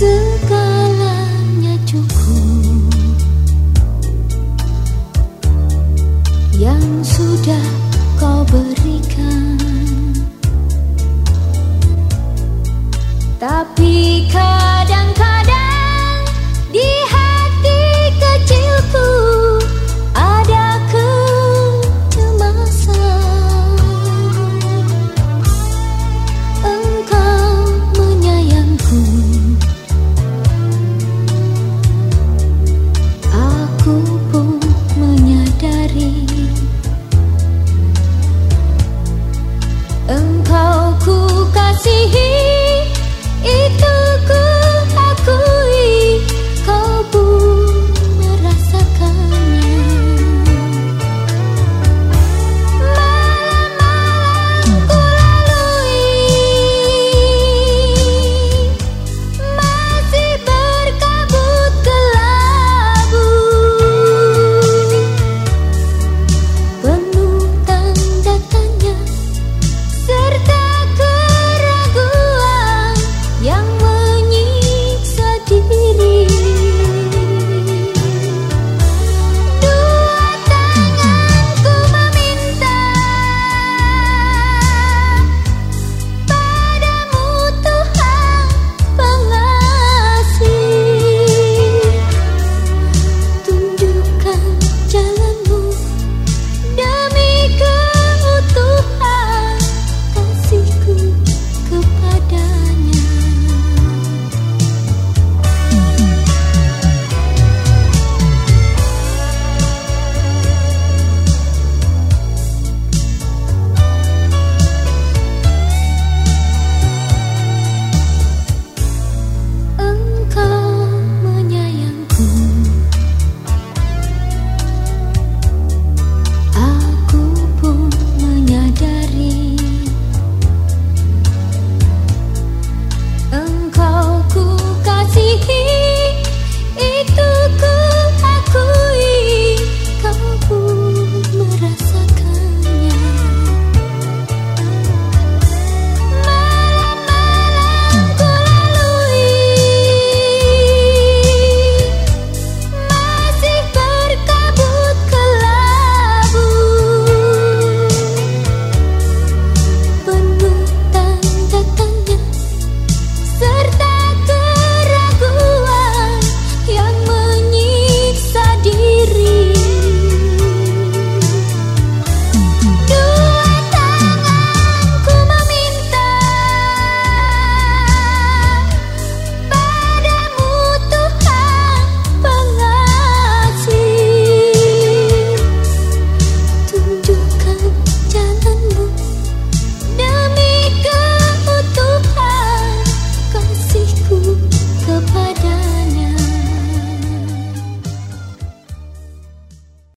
segalanya cukup. Yang sudah kau berikan. Tapi kau